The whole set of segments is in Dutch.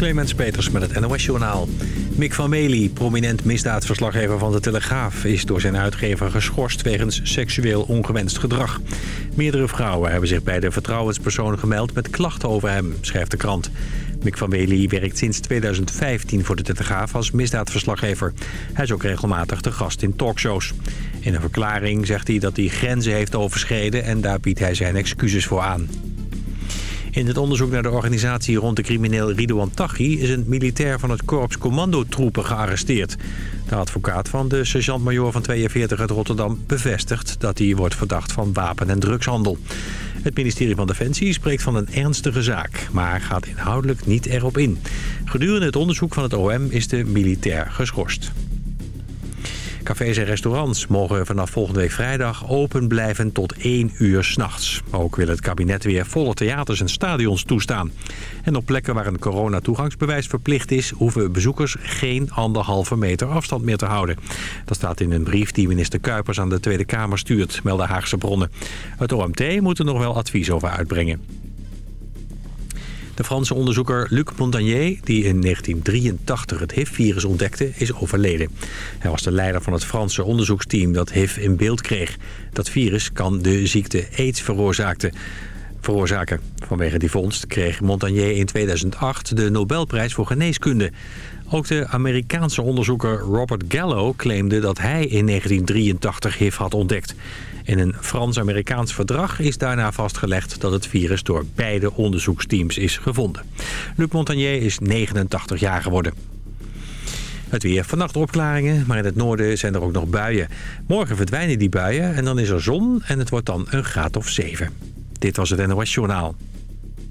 Clemens Peters met het NOS-journaal. Mick van Mely, prominent misdaadverslaggever van de Telegraaf... is door zijn uitgever geschorst wegens seksueel ongewenst gedrag. Meerdere vrouwen hebben zich bij de vertrouwenspersoon gemeld... met klachten over hem, schrijft de krant. Mick van Mely werkt sinds 2015 voor de Telegraaf als misdaadverslaggever. Hij is ook regelmatig te gast in talkshows. In een verklaring zegt hij dat hij grenzen heeft overschreden... en daar biedt hij zijn excuses voor aan. In het onderzoek naar de organisatie rond de crimineel Ridouan Taghi... is een militair van het korps commandotroepen gearresteerd. De advocaat van de sergeant-major van 42 uit Rotterdam bevestigt... dat hij wordt verdacht van wapen- en drugshandel. Het ministerie van Defensie spreekt van een ernstige zaak... maar gaat inhoudelijk niet erop in. Gedurende het onderzoek van het OM is de militair geschorst. Cafés en restaurants mogen vanaf volgende week vrijdag open blijven tot 1 uur s'nachts. Ook wil het kabinet weer volle theaters en stadions toestaan. En op plekken waar een coronatoegangsbewijs verplicht is... hoeven bezoekers geen anderhalve meter afstand meer te houden. Dat staat in een brief die minister Kuipers aan de Tweede Kamer stuurt, melden Haagse bronnen. Het OMT moet er nog wel advies over uitbrengen. De Franse onderzoeker Luc Montagnier, die in 1983 het HIV-virus ontdekte, is overleden. Hij was de leider van het Franse onderzoeksteam dat HIV in beeld kreeg. Dat virus kan de ziekte AIDS veroorzaken. Vanwege die vondst kreeg Montagnier in 2008 de Nobelprijs voor geneeskunde. Ook de Amerikaanse onderzoeker Robert Gallo claimde dat hij in 1983 HIV had ontdekt. In een Frans-Amerikaans verdrag is daarna vastgelegd dat het virus door beide onderzoeksteams is gevonden. Luc Montagnier is 89 jaar geworden. Het weer. Vannacht opklaringen, maar in het noorden zijn er ook nog buien. Morgen verdwijnen die buien en dan is er zon en het wordt dan een graad of 7. Dit was het NOS Journaal.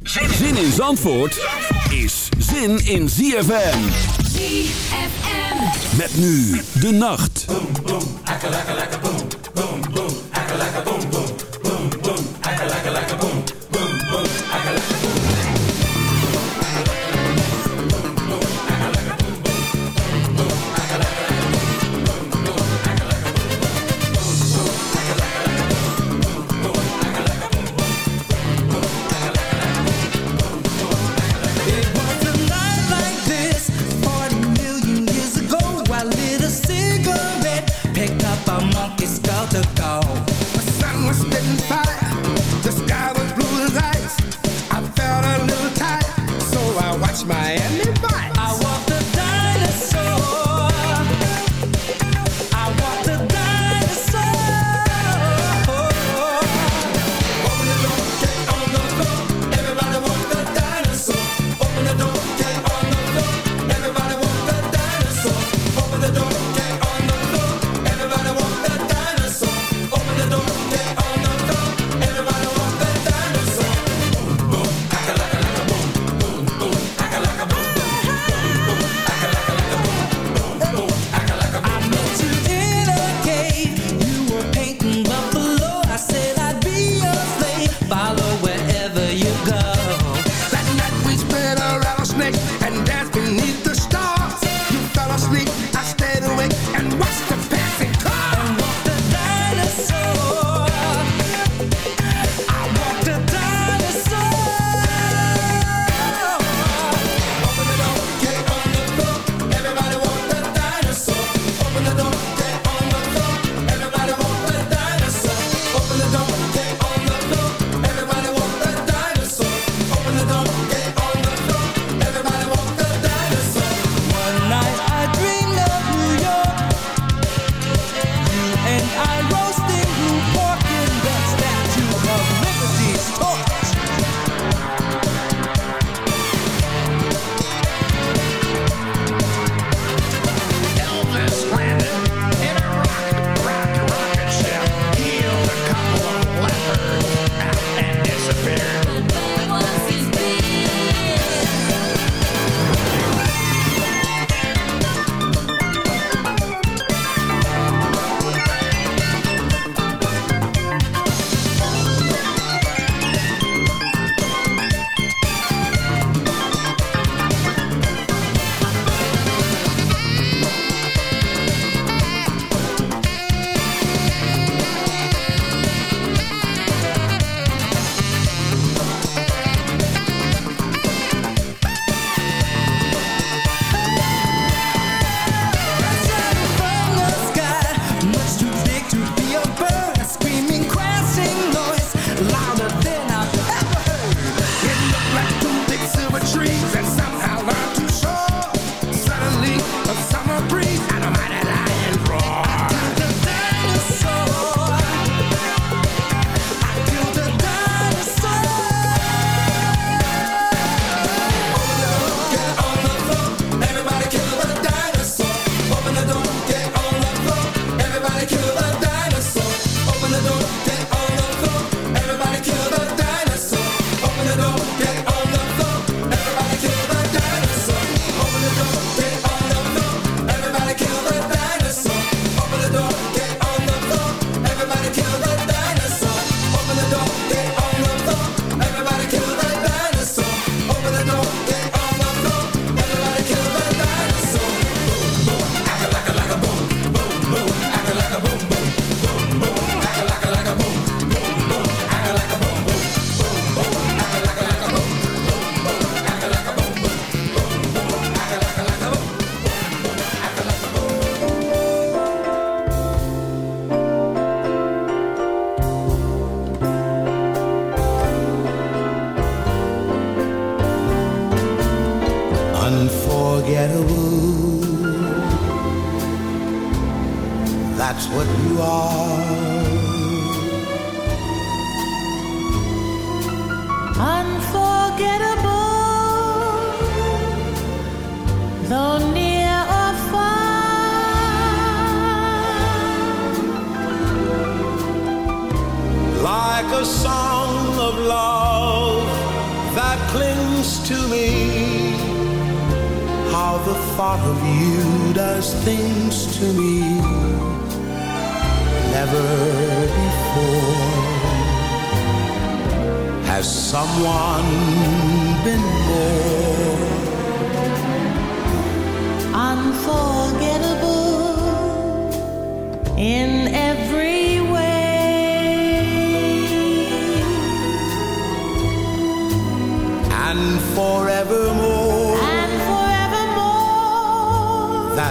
Zin in Zandvoort is zin in ZFM. ZFM. Met nu de nacht. It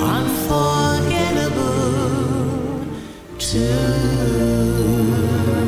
unforgettable too.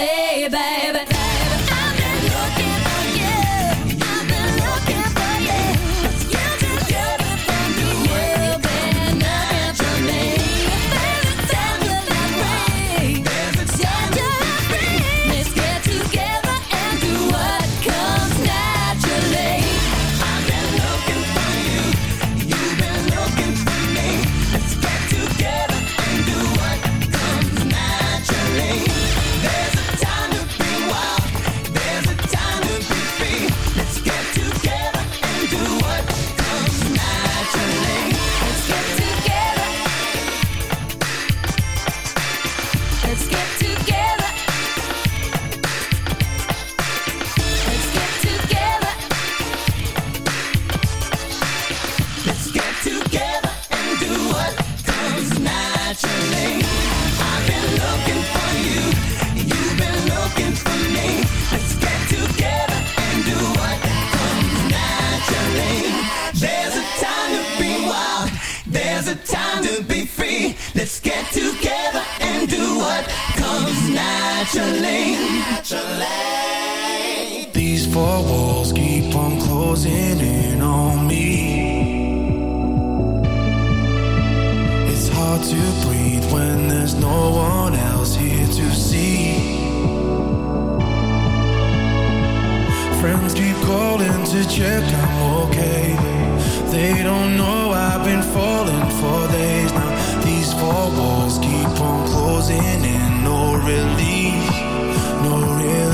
Say, baby. There's a time to be free. Let's get together and do what comes naturally. naturally. These four walls keep on closing in on me. It's hard to breathe when there's no one else here to see. Friends keep calling to check I'm okay. They don't know I've been falling for days now. These four walls keep on closing in. No relief, no relief.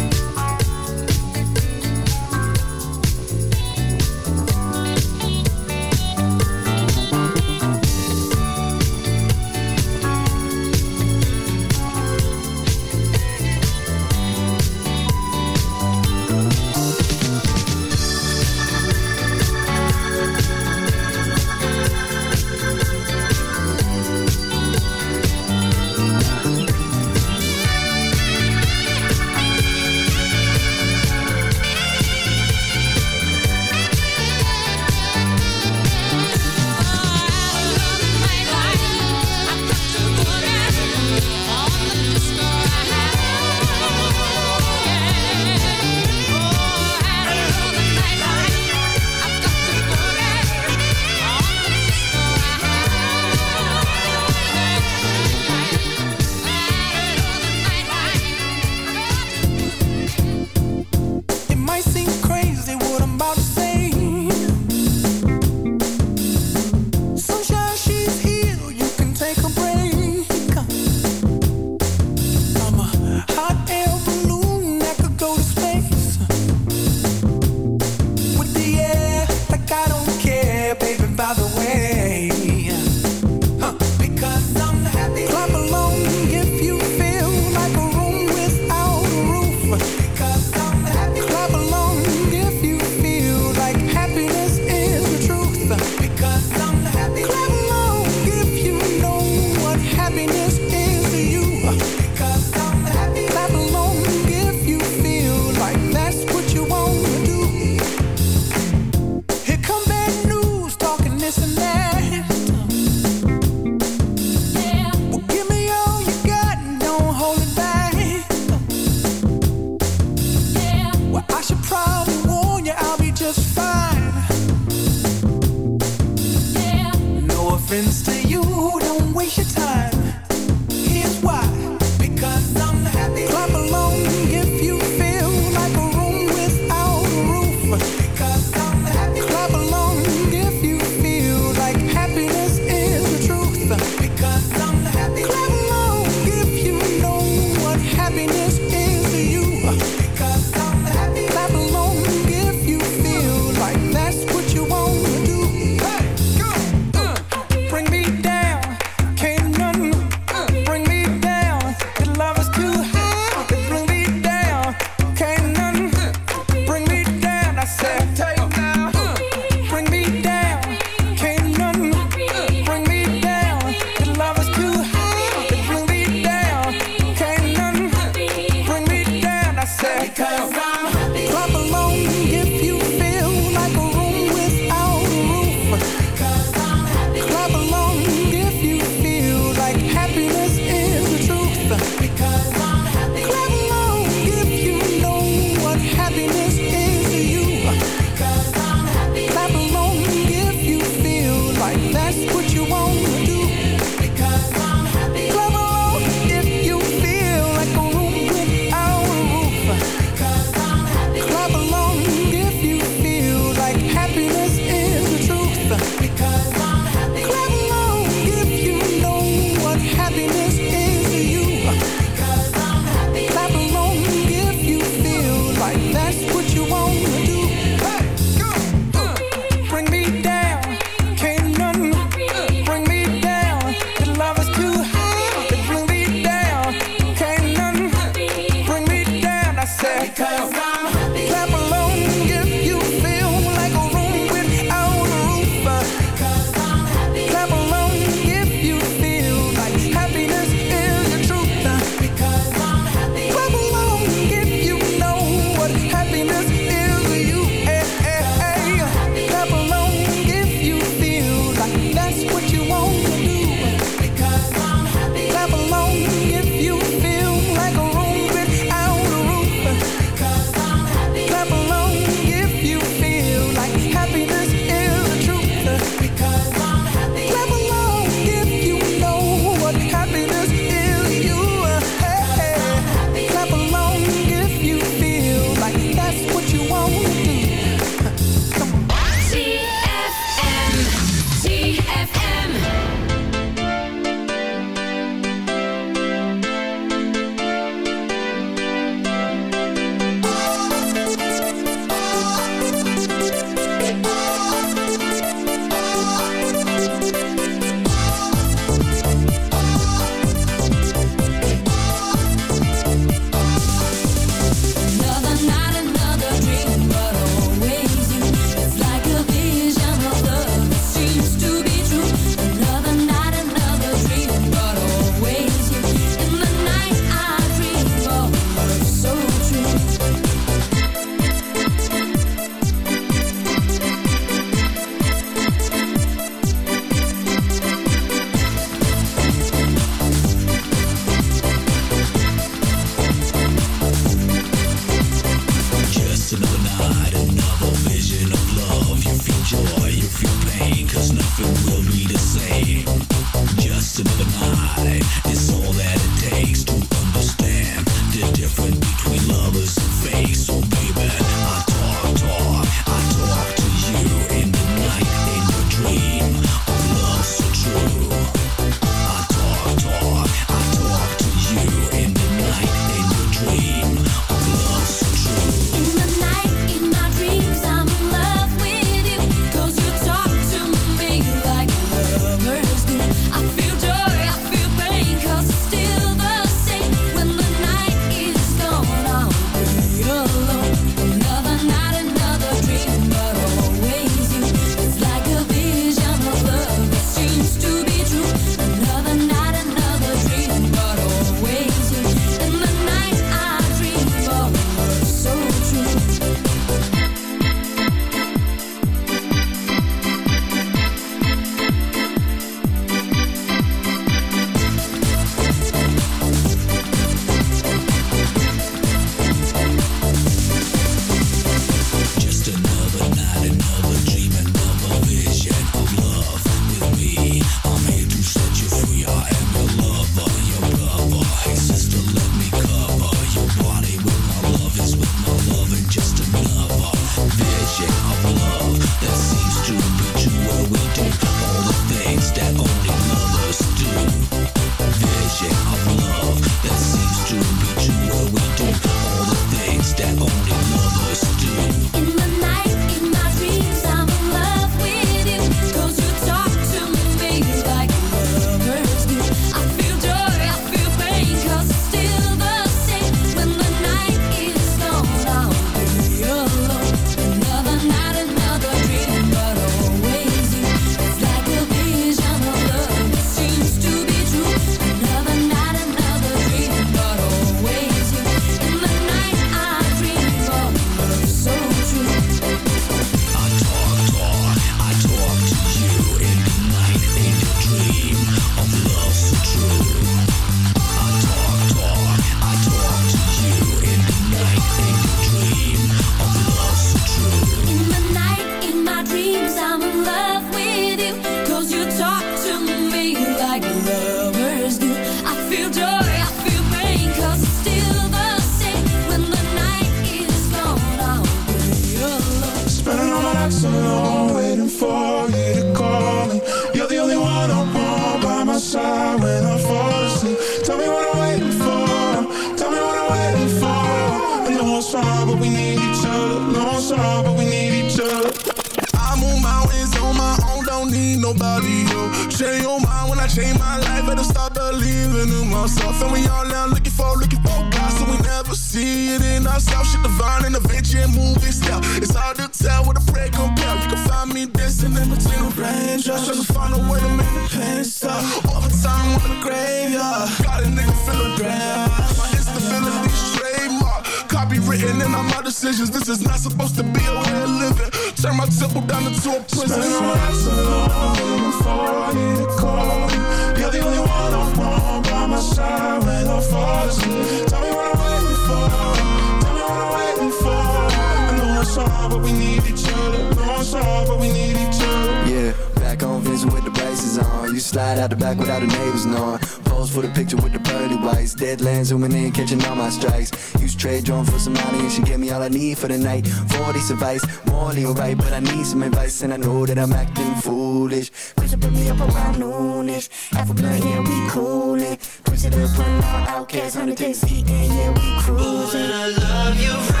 advice. Morally alright, but I need some advice, and I know that I'm acting foolish. Push it, put me up around noonish. Half a blunt, yeah, we coolin'. Push it up on our outcasts, hundred days eating, yeah, we cruising. Ooh, and I love you.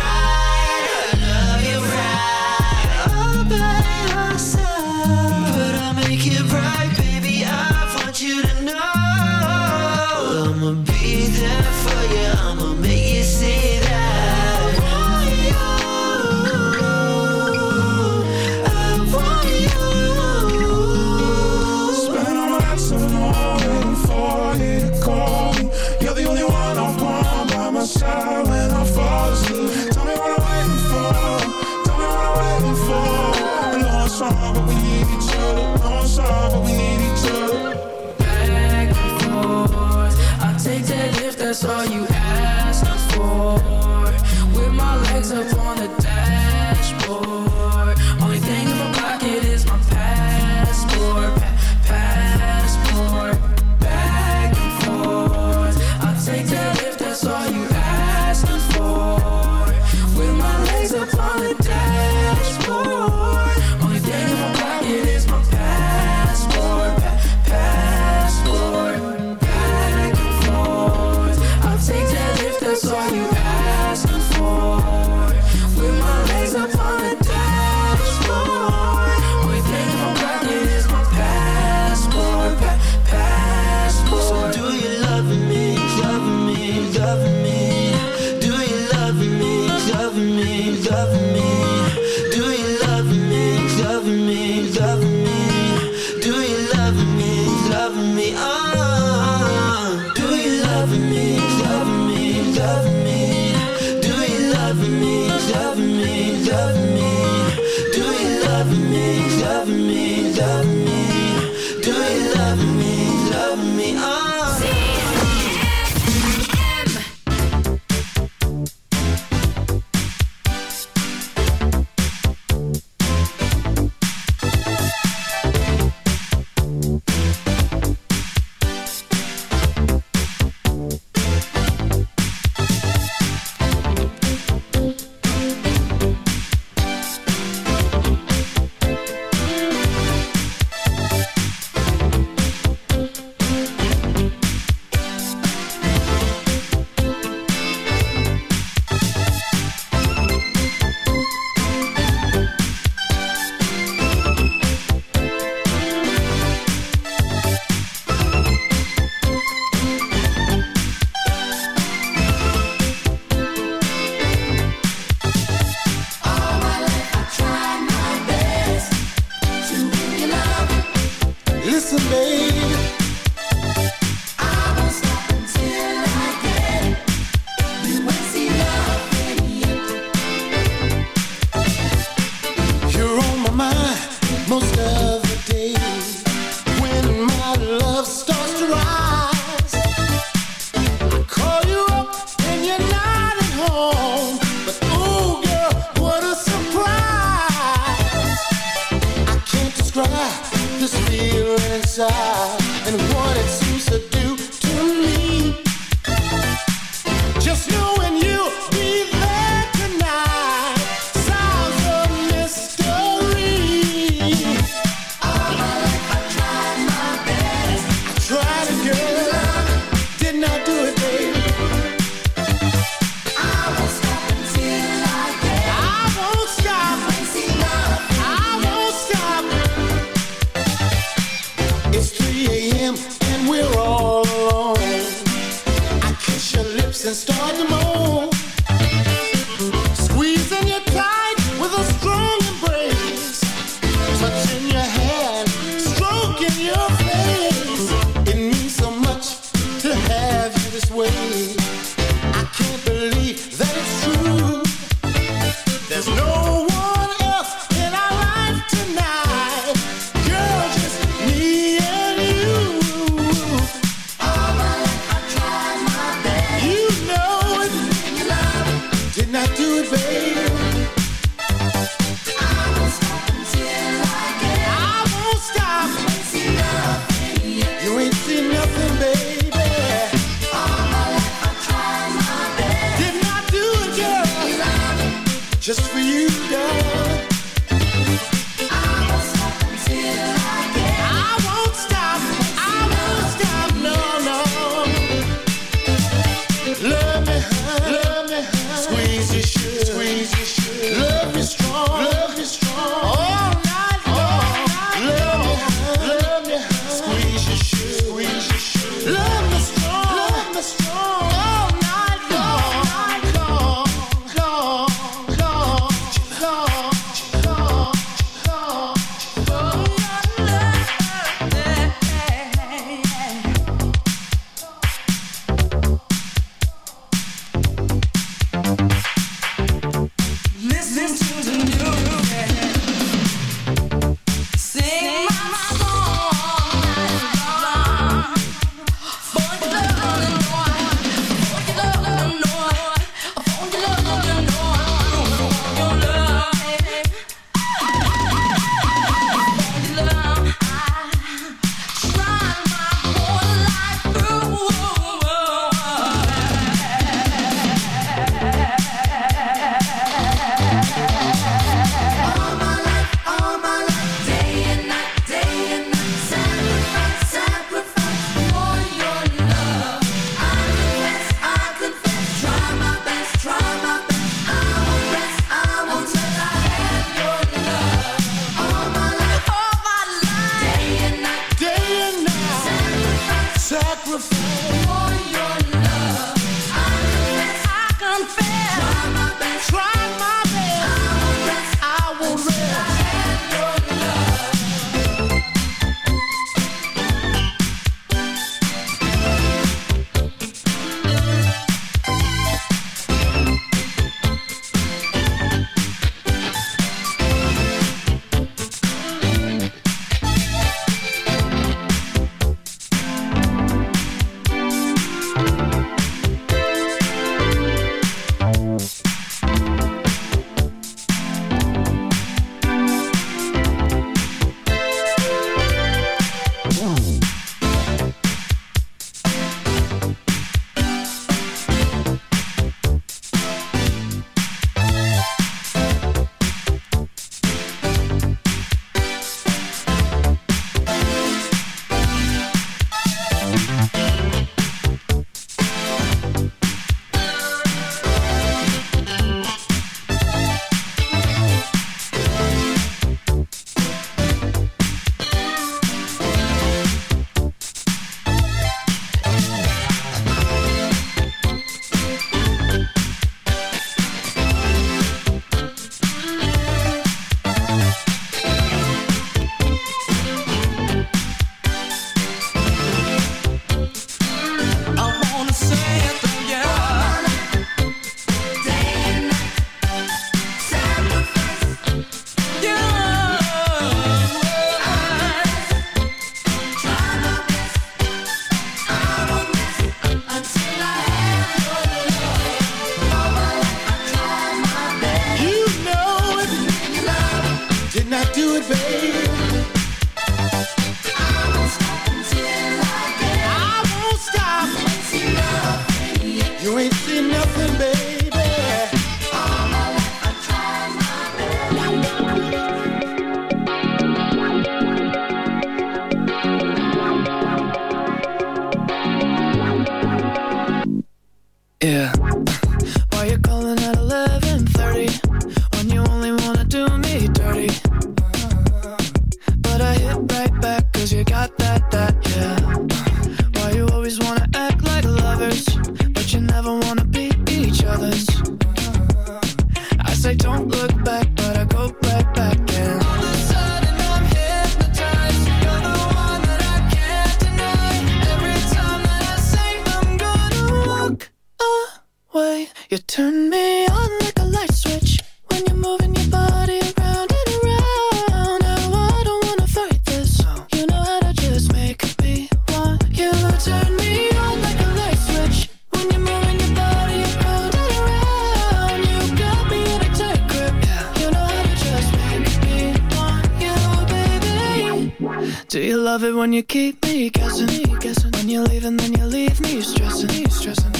love it when you keep me guessing, guessing. When you leave and then you leave me stressing, stressing.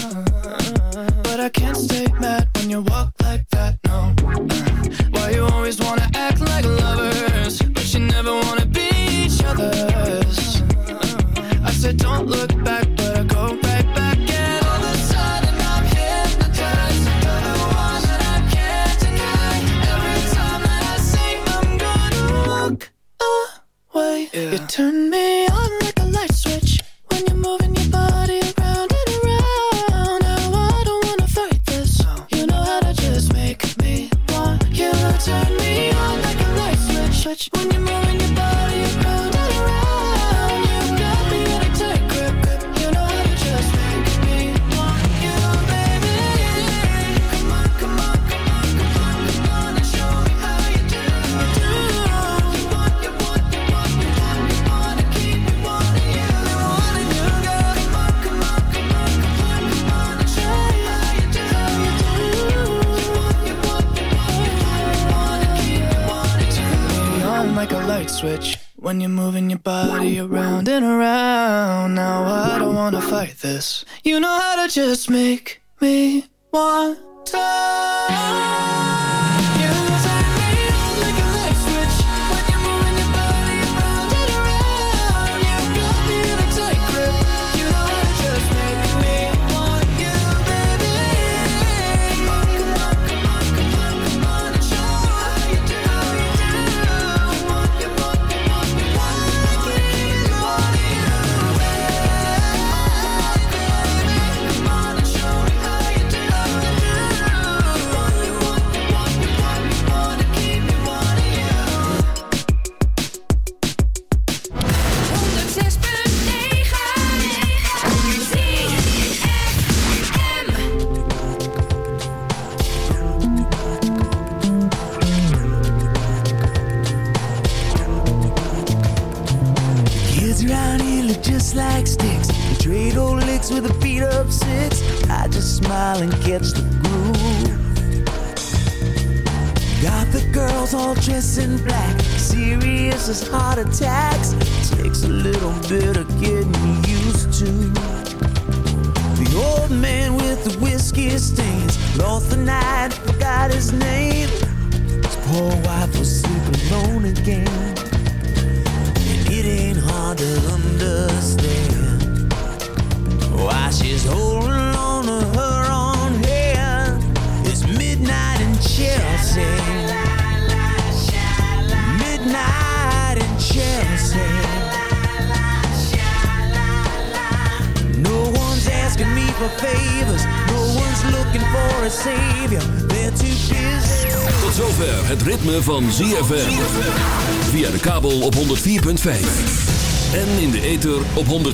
But I can't stay mad when you walk like that, no. Why you always wanna act like lovers, but you never wanna be each other's? I said don't look